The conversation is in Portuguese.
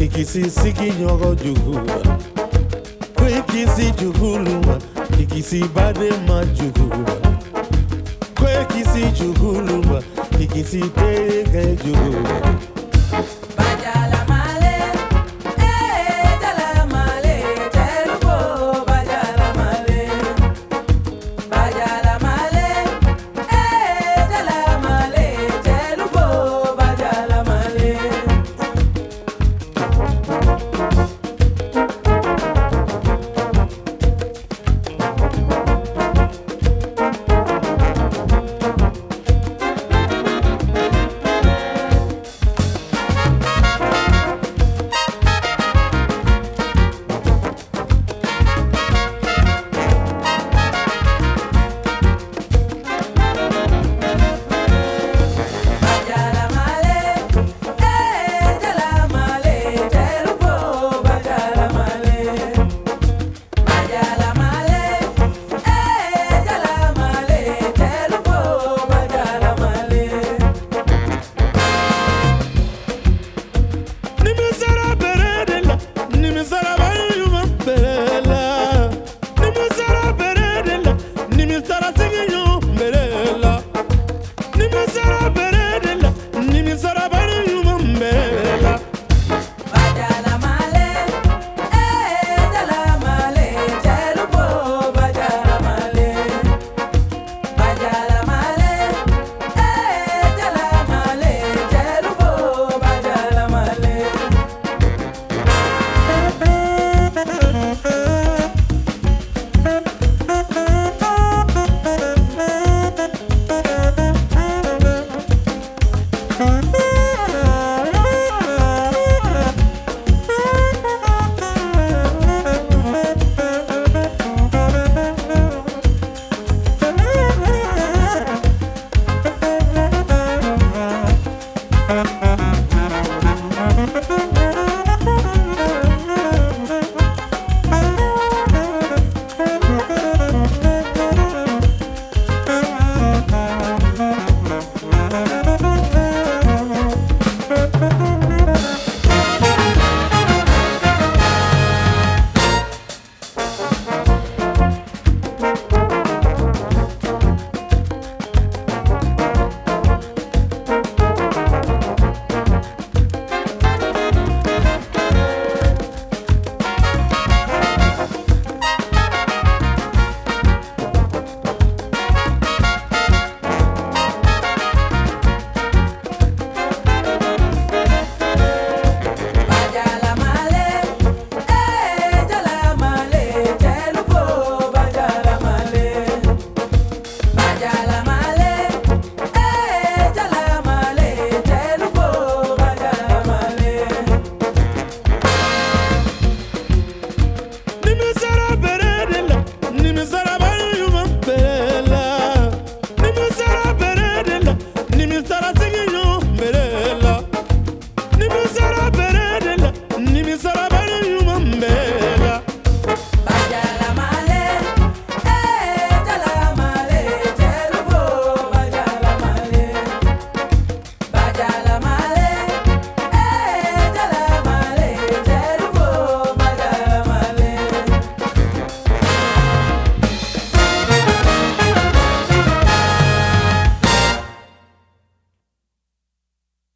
ikisisi kinyogojuhua kwekisi juhuluma ikisibade majuhua kwekisi juhuluma se juhua. singing